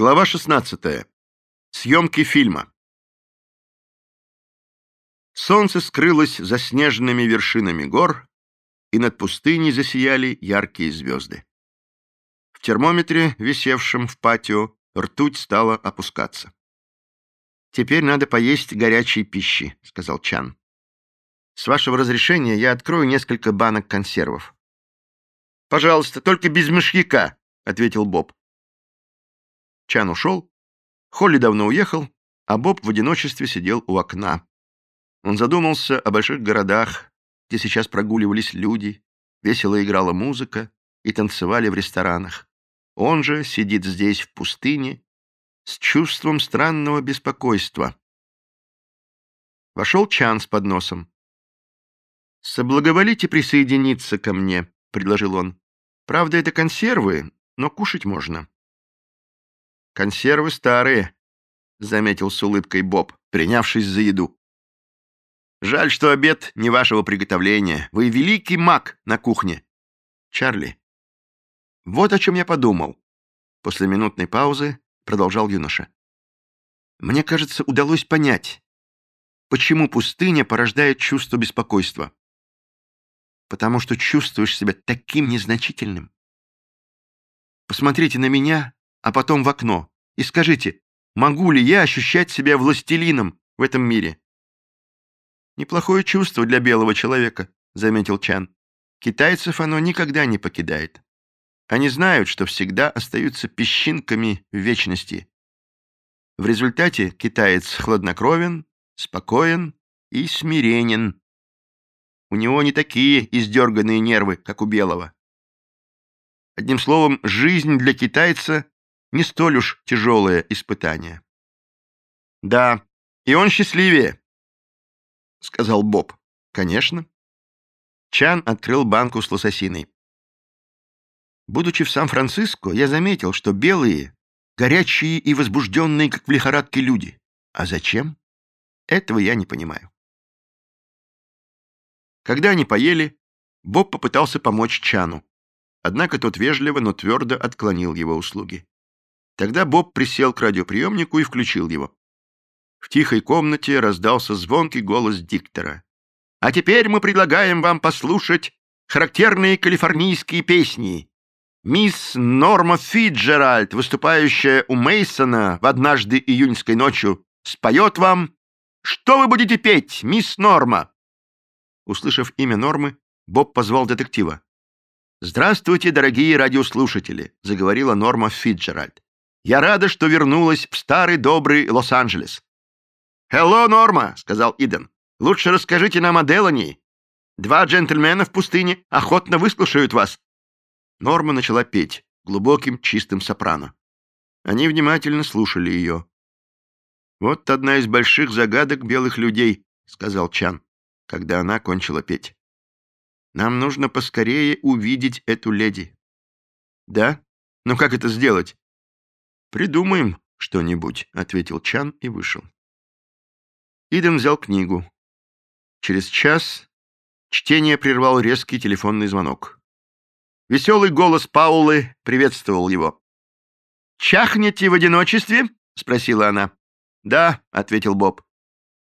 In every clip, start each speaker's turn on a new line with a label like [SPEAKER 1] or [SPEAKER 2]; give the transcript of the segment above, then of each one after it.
[SPEAKER 1] Глава 16. Съемки фильма. Солнце скрылось за снежными вершинами гор, и над пустыней засияли яркие звезды. В термометре, висевшем в патио, ртуть стала опускаться. «Теперь надо поесть горячей пищи», — сказал Чан. «С вашего разрешения я открою несколько банок консервов». «Пожалуйста, только без мышьяка», — ответил Боб. Чан ушел, Холли давно уехал, а Боб в одиночестве сидел у окна. Он задумался о больших городах, где сейчас прогуливались люди, весело играла музыка и танцевали в ресторанах. Он же сидит здесь, в пустыне, с чувством странного беспокойства. Вошел Чан с подносом. «Соблаговолите присоединиться ко мне», — предложил он. «Правда, это консервы, но кушать можно». «Консервы старые», — заметил с улыбкой Боб, принявшись за еду. «Жаль, что обед не вашего приготовления. Вы великий маг на кухне». «Чарли, вот о чем я подумал». После минутной паузы продолжал юноша. «Мне кажется, удалось понять, почему пустыня порождает чувство беспокойства. Потому что чувствуешь себя таким незначительным. Посмотрите на меня а потом в окно. И скажите, могу ли я ощущать себя властелином в этом мире? Неплохое чувство для белого человека, заметил Чан. Китайцев оно никогда не покидает. Они знают, что всегда остаются песчинками в вечности. В результате китаец хладнокровен, спокоен и смиренен. У него не такие издерганные нервы, как у белого. Одним словом, жизнь для китайца не столь уж тяжелое испытание. «Да, и он счастливее», — сказал Боб. «Конечно». Чан открыл банку с лососиной. Будучи в Сан-Франциско, я заметил, что белые — горячие и возбужденные, как в лихорадке, люди. А зачем? Этого я не понимаю. Когда они поели, Боб попытался помочь Чану. Однако тот вежливо, но твердо отклонил его услуги. Тогда Боб присел к радиоприемнику и включил его. В тихой комнате раздался звонкий голос диктора. «А теперь мы предлагаем вам послушать характерные калифорнийские песни. Мисс Норма Фиджеральд, выступающая у Мейсона в однажды июньской ночью, споет вам «Что вы будете петь, мисс Норма?» Услышав имя Нормы, Боб позвал детектива. «Здравствуйте, дорогие радиослушатели», — заговорила Норма Фиджеральд. Я рада, что вернулась в старый добрый Лос-Анджелес. «Хелло, Норма!» — сказал Иден. «Лучше расскажите нам о Делани. Два джентльмена в пустыне охотно выслушают вас». Норма начала петь глубоким чистым сопрано. Они внимательно слушали ее. «Вот одна из больших загадок белых людей», — сказал Чан, когда она кончила петь. «Нам нужно поскорее увидеть эту леди». «Да? Но как это сделать?» «Придумаем что-нибудь», — ответил Чан и вышел. Иден взял книгу. Через час чтение прервал резкий телефонный звонок. Веселый голос Паулы приветствовал его. «Чахнете в одиночестве?» — спросила она. «Да», — ответил Боб.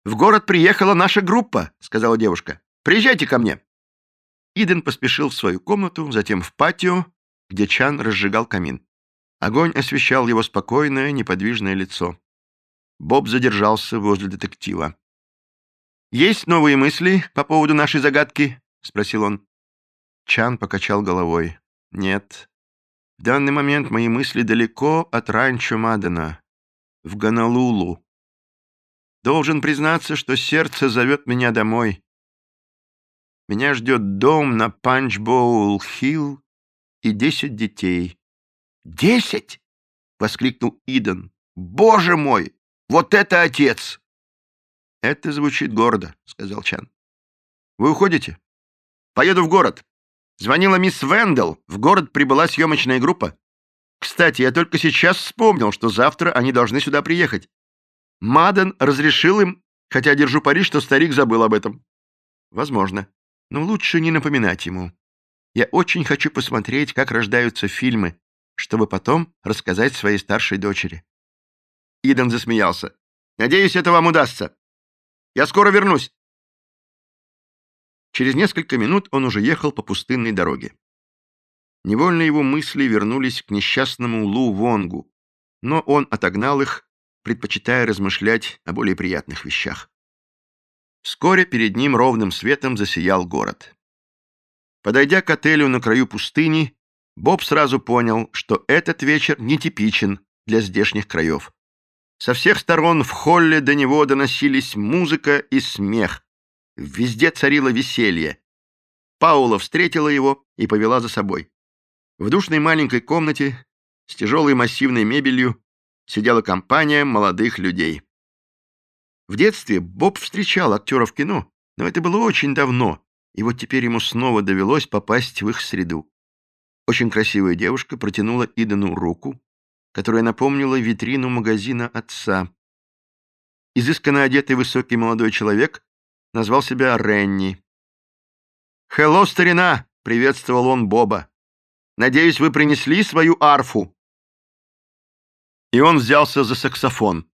[SPEAKER 1] «В город приехала наша группа», — сказала девушка. «Приезжайте ко мне». Иден поспешил в свою комнату, затем в патио, где Чан разжигал камин. Огонь освещал его спокойное, неподвижное лицо. Боб задержался возле детектива. «Есть новые мысли по поводу нашей загадки?» — спросил он. Чан покачал головой. «Нет. В данный момент мои мысли далеко от ранчо Мадена, в Гонолулу. Должен признаться, что сердце зовет меня домой. Меня ждет дом на Панчбоул-Хилл и десять детей. «Десять!» — воскликнул Иден. «Боже мой! Вот это отец!» «Это звучит гордо», — сказал Чан. «Вы уходите?» «Поеду в город. Звонила мисс Вендел. В город прибыла съемочная группа. Кстати, я только сейчас вспомнил, что завтра они должны сюда приехать. Маден разрешил им, хотя держу пари, что старик забыл об этом». «Возможно. Но лучше не напоминать ему. Я очень хочу посмотреть, как рождаются фильмы, чтобы потом рассказать своей старшей дочери. Иден засмеялся. «Надеюсь, это вам удастся. Я скоро вернусь». Через несколько минут он уже ехал по пустынной дороге. Невольно его мысли вернулись к несчастному Лу Вонгу, но он отогнал их, предпочитая размышлять о более приятных вещах. Вскоре перед ним ровным светом засиял город. Подойдя к отелю на краю пустыни, Боб сразу понял, что этот вечер нетипичен для здешних краев. Со всех сторон в холле до него доносились музыка и смех. Везде царило веселье. Паула встретила его и повела за собой. В душной маленькой комнате с тяжелой массивной мебелью сидела компания молодых людей. В детстве Боб встречал актеров кино, но это было очень давно, и вот теперь ему снова довелось попасть в их среду. Очень красивая девушка протянула Идану руку, которая напомнила витрину магазина отца. Изысканно одетый высокий молодой человек назвал себя Ренни. «Хелло, старина!» — приветствовал он Боба. «Надеюсь, вы принесли свою арфу?» И он взялся за саксофон.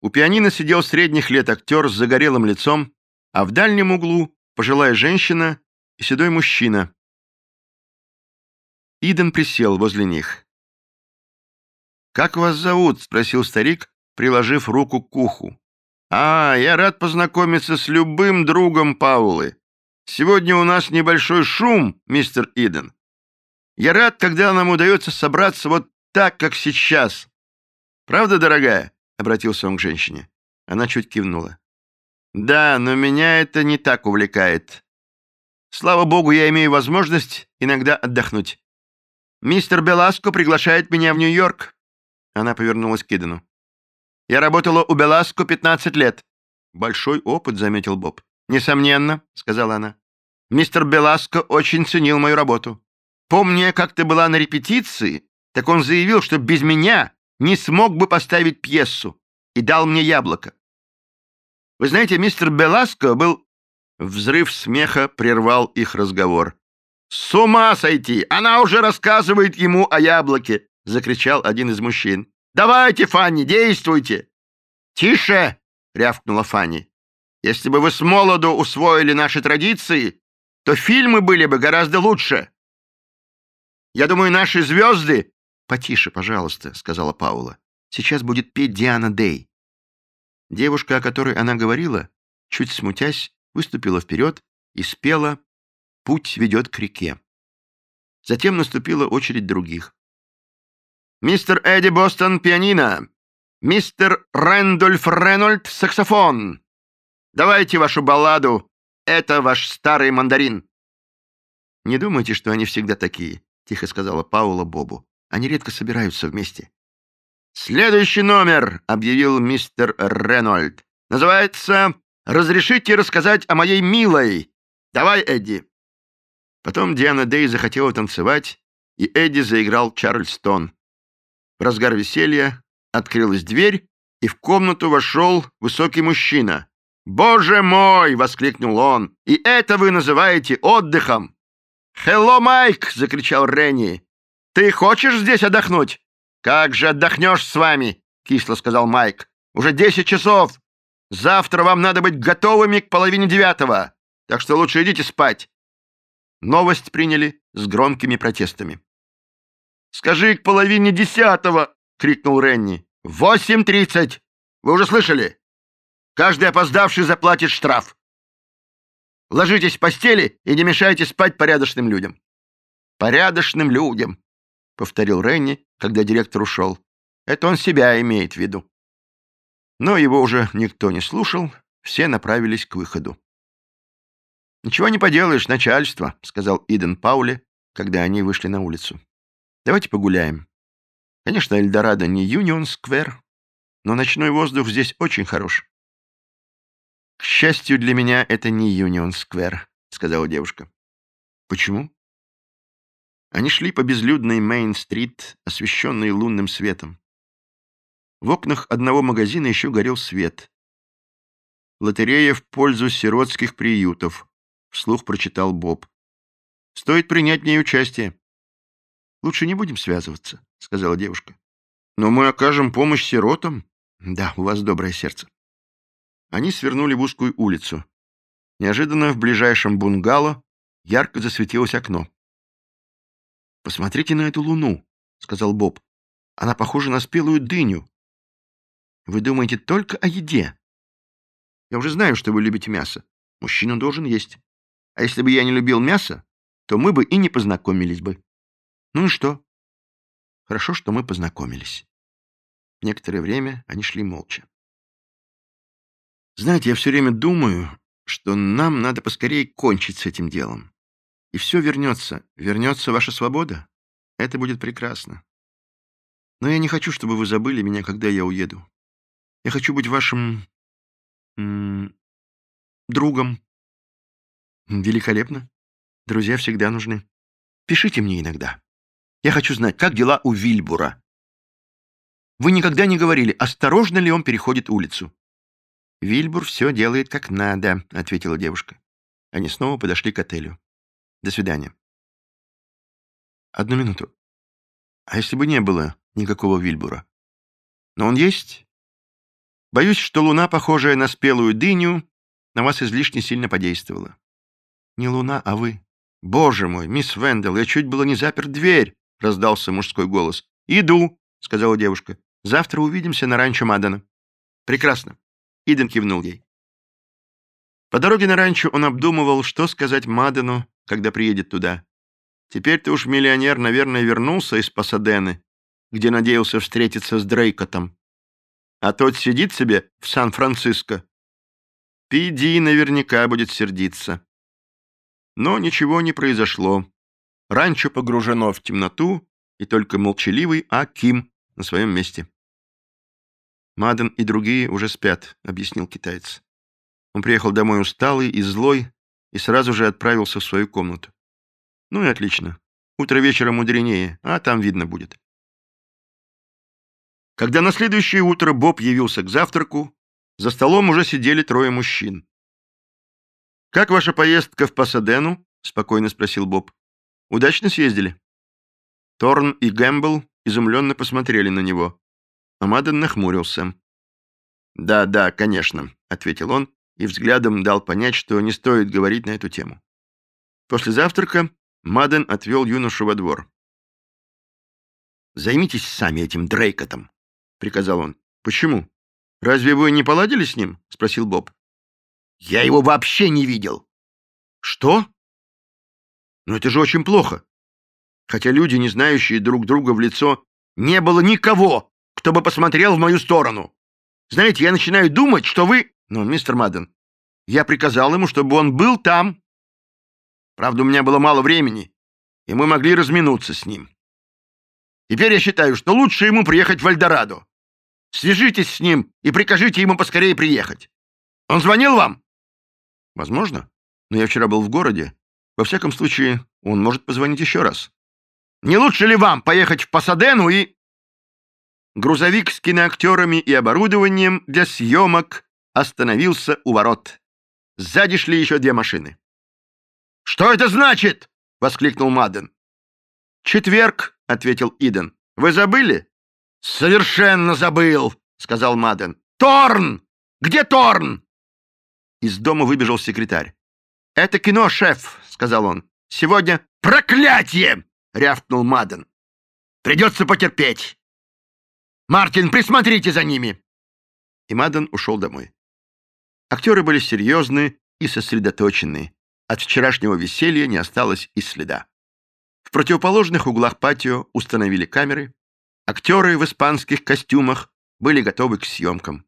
[SPEAKER 1] У пианино сидел средних лет актер с загорелым лицом, а в дальнем углу пожилая женщина и седой мужчина. Иден присел возле них. «Как вас зовут?» — спросил старик, приложив руку к уху. «А, я рад познакомиться с любым другом Паулы. Сегодня у нас небольшой шум, мистер Иден. Я рад, когда нам удается собраться вот так, как сейчас. Правда, дорогая?» — обратился он к женщине. Она чуть кивнула. «Да, но меня это не так увлекает. Слава богу, я имею возможность иногда отдохнуть. Мистер Беласко приглашает меня в Нью-Йорк». Она повернулась к Идену. «Я работала у Беласко 15 лет». «Большой опыт», — заметил Боб. «Несомненно», — сказала она. «Мистер Беласко очень ценил мою работу. Помня, как ты была на репетиции, так он заявил, что без меня не смог бы поставить пьесу, и дал мне яблоко. Вы знаете, мистер Беласко был... Взрыв смеха прервал их разговор. «С ума сойти! Она уже рассказывает ему о яблоке!» — закричал один из мужчин. «Давайте, Фанни, действуйте!» «Тише!» — рявкнула Фанни. «Если бы вы с молоду усвоили наши традиции, то фильмы были бы гораздо лучше. Я думаю, наши звезды «Потише, пожалуйста», — сказала Паула. «Сейчас будет петь Диана Дэй». Девушка, о которой она говорила, чуть смутясь, выступила вперед и спела «Путь ведет к реке». Затем наступила очередь других. «Мистер Эдди Бостон — пианино! Мистер Рэндольф Рейнольд — саксофон! Давайте вашу балладу! Это ваш старый мандарин!» «Не думайте, что они всегда такие», — тихо сказала Паула Бобу. Они редко собираются вместе. «Следующий номер», — объявил мистер Ренольд, — «называется «Разрешите рассказать о моей милой». Давай, Эдди». Потом Диана Дэй захотела танцевать, и Эдди заиграл Чарльстон. В разгар веселья открылась дверь, и в комнату вошел высокий мужчина. «Боже мой!» — воскликнул он. «И это вы называете отдыхом?» «Хелло, Майк!» — закричал Ренни. «Ты хочешь здесь отдохнуть?» «Как же отдохнешь с вами?» — кисло сказал Майк. «Уже десять часов. Завтра вам надо быть готовыми к половине девятого, так что лучше идите спать». Новость приняли с громкими протестами. «Скажи к половине десятого!» — крикнул Ренни. «Восемь тридцать! Вы уже слышали? Каждый опоздавший заплатит штраф. Ложитесь в постели и не мешайте спать порядочным людям». «Порядочным людям!» повторил Ренни, когда директор ушел. Это он себя имеет в виду. Но его уже никто не слушал, все направились к выходу. «Ничего не поделаешь, начальство», — сказал Иден Пауле, когда они вышли на улицу. «Давайте погуляем. Конечно, Эльдорадо не Юнион-сквер, но ночной воздух здесь очень хорош». «К счастью для меня, это не Юнион-сквер», — сказала девушка. «Почему?» Они шли по безлюдной Мейн-стрит, освещенной лунным светом. В окнах одного магазина еще горел свет. «Лотерея в пользу сиротских приютов», — вслух прочитал Боб. «Стоит принять в ней участие». Лучше не будем связываться, — сказала девушка. Но мы окажем помощь сиротам. Да, у вас доброе сердце. Они свернули в узкую улицу. Неожиданно в ближайшем бунгало ярко засветилось окно. «Посмотрите на эту луну», — сказал Боб. «Она похожа на спелую дыню. Вы думаете только о еде. Я уже знаю, что вы любите мясо. Мужчина должен есть. А если бы я не любил мясо, то мы бы и не познакомились бы. Ну и что? Хорошо, что мы познакомились». Некоторое время они шли молча. «Знаете, я все время думаю, что нам надо поскорее кончить с этим делом. И все вернется. Вернется ваша свобода. Это будет прекрасно. Но я не хочу, чтобы вы забыли меня, когда я уеду. Я хочу быть вашим... другом. Великолепно. Друзья всегда нужны. Пишите мне иногда. Я хочу знать, как дела у Вильбура. Вы никогда не говорили, осторожно ли он переходит улицу. «Вильбур все делает как надо», — ответила девушка. Они снова подошли к отелю. «До свидания». «Одну минуту. А если бы не было никакого Вильбура? Но он есть? Боюсь, что луна, похожая на спелую дыню, на вас излишне сильно подействовала. Не луна, а вы. Боже мой, мисс Вендел, я чуть было не запер дверь, — раздался мужской голос. «Иду», — сказала девушка. «Завтра увидимся на ранчо Мадана». «Прекрасно. Иден кивнул ей. По дороге на ранчо он обдумывал, что сказать Мадену, когда приедет туда. Теперь-то уж миллионер, наверное, вернулся из Пасадены, где надеялся встретиться с Дрейкотом. А тот сидит себе в Сан-Франциско. Пиди наверняка будет сердиться. Но ничего не произошло. Ранчо погружено в темноту, и только молчаливый Аким на своем месте. «Маден и другие уже спят», — объяснил китаец. Он приехал домой усталый и злой и сразу же отправился в свою комнату. «Ну и отлично. Утро вечера мудренее, а там видно будет». Когда на следующее утро Боб явился к завтраку, за столом уже сидели трое мужчин. «Как ваша поездка в Пасадену?» — спокойно спросил Боб. «Удачно съездили?» Торн и Гэмбл изумленно посмотрели на него. Амаден нахмурился. «Да, да, конечно», — ответил он и взглядом дал понять, что не стоит говорить на эту тему. После завтрака Маден отвел юношу во двор. «Займитесь сами этим Дрейкотом», — приказал он. «Почему? Разве вы не поладили с ним?» — спросил Боб. «Я его вообще не видел». «Что? Ну это же очень плохо. Хотя люди, не знающие друг друга в лицо, не было никого, кто бы посмотрел в мою сторону. Знаете, я начинаю думать, что вы... Ну, мистер Мадден, я приказал ему, чтобы он был там. Правда, у меня было мало времени, и мы могли разминуться с ним. Теперь я считаю, что лучше ему приехать в Альдорадо. Свяжитесь с ним и прикажите ему поскорее приехать. Он звонил вам? Возможно. Но я вчера был в городе. Во всяком случае, он может позвонить еще раз. Не лучше ли вам поехать в Пасадену и... Грузовик с киноактерами и оборудованием для съемок остановился у ворот. Сзади шли еще две машины. «Что это значит?» — воскликнул Маден. «Четверг», — ответил Иден. «Вы забыли?» «Совершенно забыл», — сказал Маден. «Торн! Где Торн?» Из дома выбежал секретарь. «Это кино, шеф», — сказал он. «Сегодня...» «Проклятие!» — рявкнул Маден. «Придется потерпеть. Мартин, присмотрите за ними!» И Мадден ушел домой. Актеры были серьезны и сосредоточены. От вчерашнего веселья не осталось и следа. В противоположных углах патио установили камеры. Актеры в испанских костюмах были готовы к съемкам.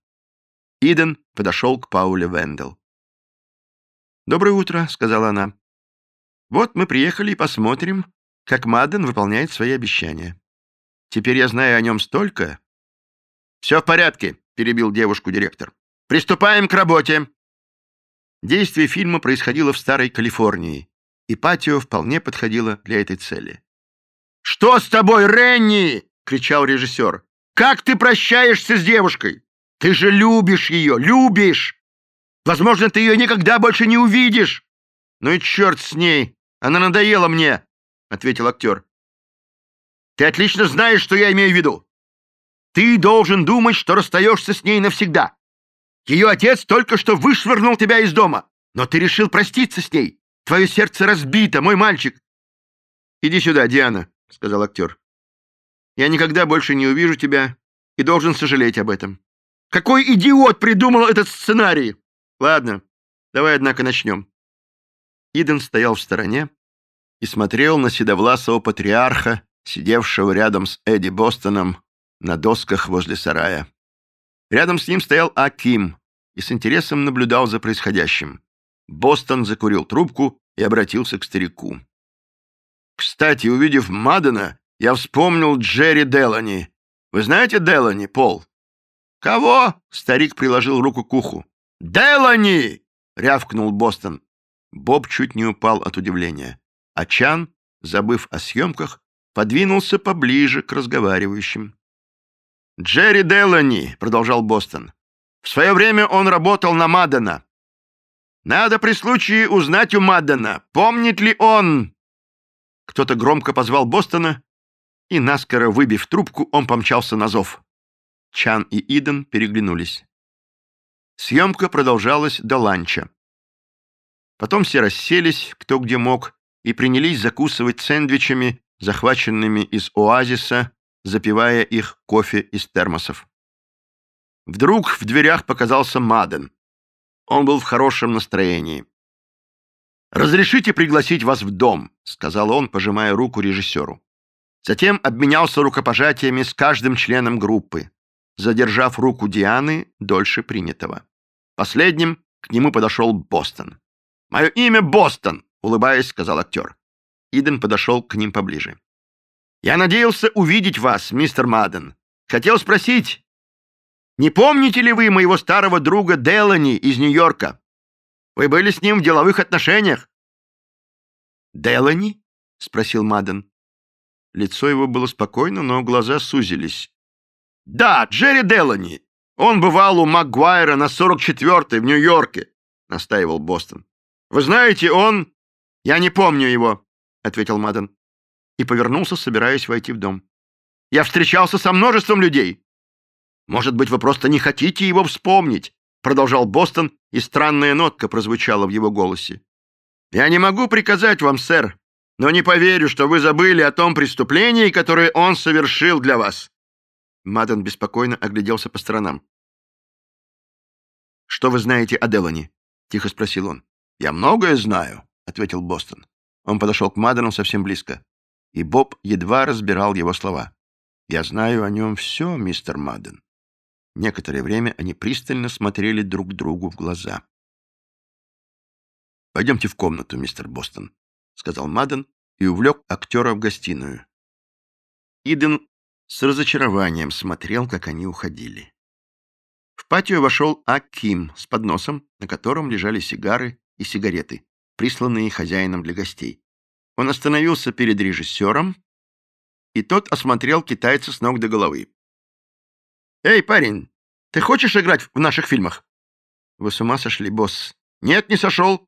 [SPEAKER 1] Иден подошел к Пауле Вендел. «Доброе утро», — сказала она. «Вот мы приехали и посмотрим, как Мадден выполняет свои обещания. Теперь я знаю о нем столько, «Все в порядке», — перебил девушку директор. «Приступаем к работе». Действие фильма происходило в Старой Калифорнии, и патио вполне подходило для этой цели. «Что с тобой, Ренни?» — кричал режиссер. «Как ты прощаешься с девушкой? Ты же любишь ее, любишь! Возможно, ты ее никогда больше не увидишь!» «Ну и черт с ней! Она надоела мне!» — ответил актер. Ты отлично знаешь, что я имею в виду. Ты должен думать, что расстаешься с ней навсегда. Ее отец только что вышвырнул тебя из дома, но ты решил проститься с ней. Твое сердце разбито, мой мальчик. Иди сюда, Диана, — сказал актер. Я никогда больше не увижу тебя и должен сожалеть об этом. Какой идиот придумал этот сценарий? Ладно, давай, однако, начнем. Иден стоял в стороне и смотрел на седовласого патриарха, сидевшего рядом с Эдди Бостоном на досках возле сарая. Рядом с ним стоял Аким и с интересом наблюдал за происходящим. Бостон закурил трубку и обратился к старику. «Кстати, увидев Мадена, я вспомнил Джерри Делани. Вы знаете Делани, Пол?» «Кого?» — старик приложил руку к уху. «Делани!» — рявкнул Бостон. Боб чуть не упал от удивления. А Чан, забыв о съемках, подвинулся поближе к разговаривающим. «Джерри Делани», — продолжал Бостон. «В свое время он работал на Маддена. Надо при случае узнать у Маддена, помнит ли он...» Кто-то громко позвал Бостона, и, наскоро выбив трубку, он помчался на зов. Чан и Иден переглянулись. Съемка продолжалась до ланча. Потом все расселись, кто где мог, и принялись закусывать сэндвичами, захваченными из оазиса, запивая их кофе из термосов. Вдруг в дверях показался Маден. Он был в хорошем настроении. «Разрешите пригласить вас в дом», — сказал он, пожимая руку режиссеру. Затем обменялся рукопожатиями с каждым членом группы, задержав руку Дианы дольше принятого. Последним к нему подошел Бостон. «Мое имя Бостон», — улыбаясь, сказал актер. Иден подошел к ним поближе. «Я надеялся увидеть вас, мистер Мадден. Хотел спросить, не помните ли вы моего старого друга Делани из Нью-Йорка? Вы были с ним в деловых отношениях?» «Делани?» — спросил Мадден. Лицо его было спокойно, но глаза сузились. «Да, Джерри Делани. Он бывал у Макгуайра на 44-й в Нью-Йорке», — настаивал Бостон. «Вы знаете, он...» «Я не помню его», — ответил Мадден и повернулся, собираясь войти в дом. «Я встречался со множеством людей». «Может быть, вы просто не хотите его вспомнить», — продолжал Бостон, и странная нотка прозвучала в его голосе. «Я не могу приказать вам, сэр, но не поверю, что вы забыли о том преступлении, которое он совершил для вас». Мадден беспокойно огляделся по сторонам. «Что вы знаете о Делане?» — тихо спросил он. «Я многое знаю», — ответил Бостон. Он подошел к Маддену совсем близко, и Боб едва разбирал его слова. «Я знаю о нем все, мистер Мадден». Некоторое время они пристально смотрели друг другу в глаза. «Пойдемте в комнату, мистер Бостон», — сказал Мадден и увлек актера в гостиную. Иден с разочарованием смотрел, как они уходили. В патио вошел Аким с подносом, на котором лежали сигары и сигареты, присланные хозяином для гостей. Он остановился перед режиссером, и тот осмотрел китайца с ног до головы. «Эй, парень, ты хочешь играть в наших фильмах?» «Вы с ума сошли, босс?» «Нет, не сошел.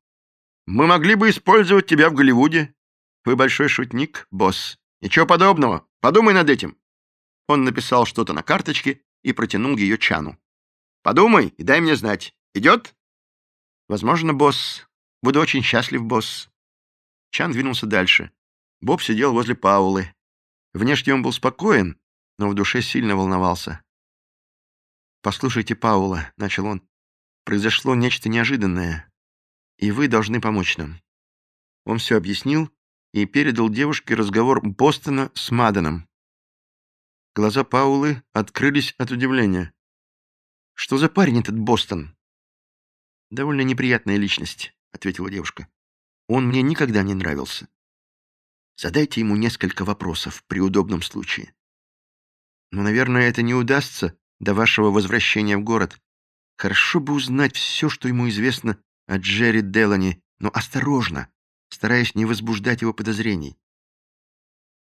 [SPEAKER 1] Мы могли бы использовать тебя в Голливуде. Вы большой шутник, босс. Ничего подобного. Подумай над этим». Он написал что-то на карточке и протянул ее Чану. Подумай и дай мне знать. Идет? Возможно, босс. Буду очень счастлив, босс. Чан двинулся дальше. Боб сидел возле Паулы. Внешне он был спокоен, но в душе сильно волновался. «Послушайте, Паула», — начал он, — «произошло нечто неожиданное, и вы должны помочь нам». Он все объяснил и передал девушке разговор Бостона с Маданом. Глаза Паулы открылись от удивления. Что за парень этот Бостон? Довольно неприятная личность, ответила девушка. Он мне никогда не нравился. Задайте ему несколько вопросов при удобном случае. Но, наверное, это не удастся до вашего возвращения в город. Хорошо бы узнать все, что ему известно о Джерри Делани, но осторожно, стараясь не возбуждать его подозрений.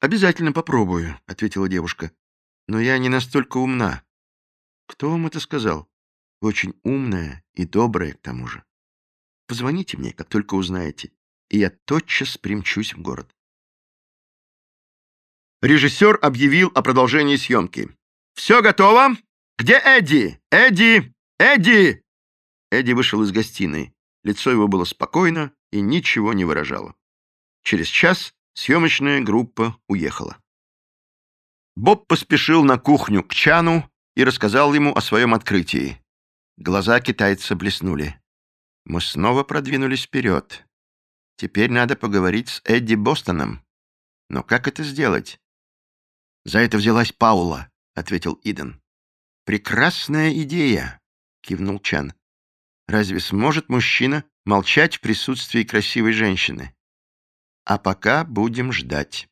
[SPEAKER 1] «Обязательно попробую», — ответила девушка. «Но я не настолько умна. Кто вам это сказал? Очень умная и добрая к тому же. Позвоните мне, как только узнаете, и я тотчас примчусь в город. Режиссер объявил о продолжении съемки. «Все готово? Где Эдди? Эдди! Эдди!» Эдди вышел из гостиной. Лицо его было спокойно и ничего не выражало. Через час съемочная группа уехала. Боб поспешил на кухню к Чану и рассказал ему о своем открытии. Глаза китайца блеснули. Мы снова продвинулись вперед. Теперь надо поговорить с Эдди Бостоном. Но как это сделать? За это взялась Паула, ответил Иден. Прекрасная идея, кивнул Чан. Разве сможет мужчина молчать в присутствии красивой женщины? А пока будем ждать.